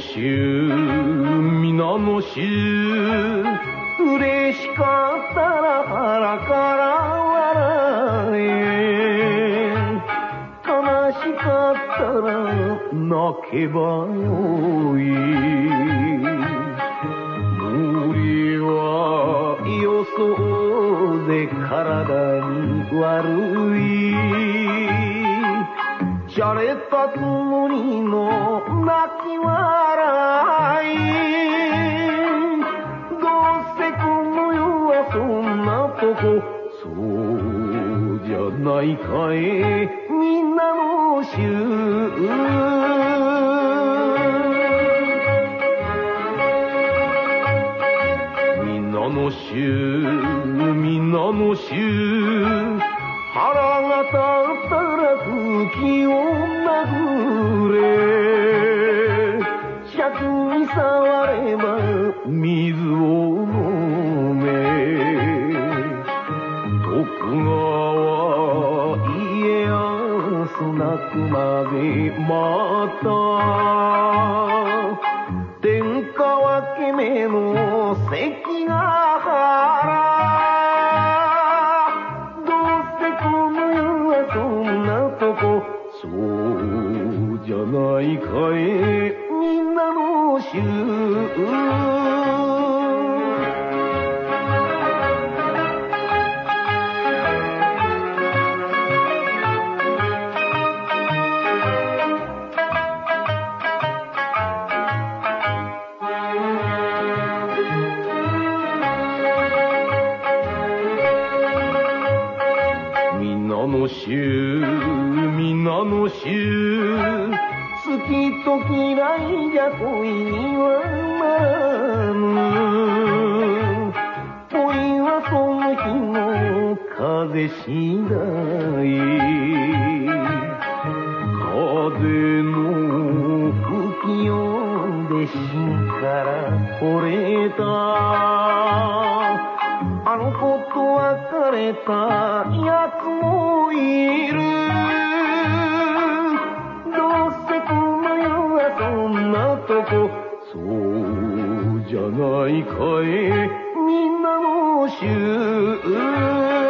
衆皆の衆嬉しかったら腹から笑え。悲しかったら泣けばよい。無理は予想で体に悪い。洒落たつもりの泣き笑い。どうせこの世はそんなとこそうじゃない。かいみんなの衆みんなの衆みんなの衆腹が立った気を殴れ尺に触れば水を飲め。徳川家康泣くまで待った天下分け目のないかいみんなの衆みんなの衆みんなの衆。と嫌いじゃ恋にはならぬ恋はその日の風次第風の吹き読んで芯から惚れたあの子と別れた奴もいる。い声みんなの衆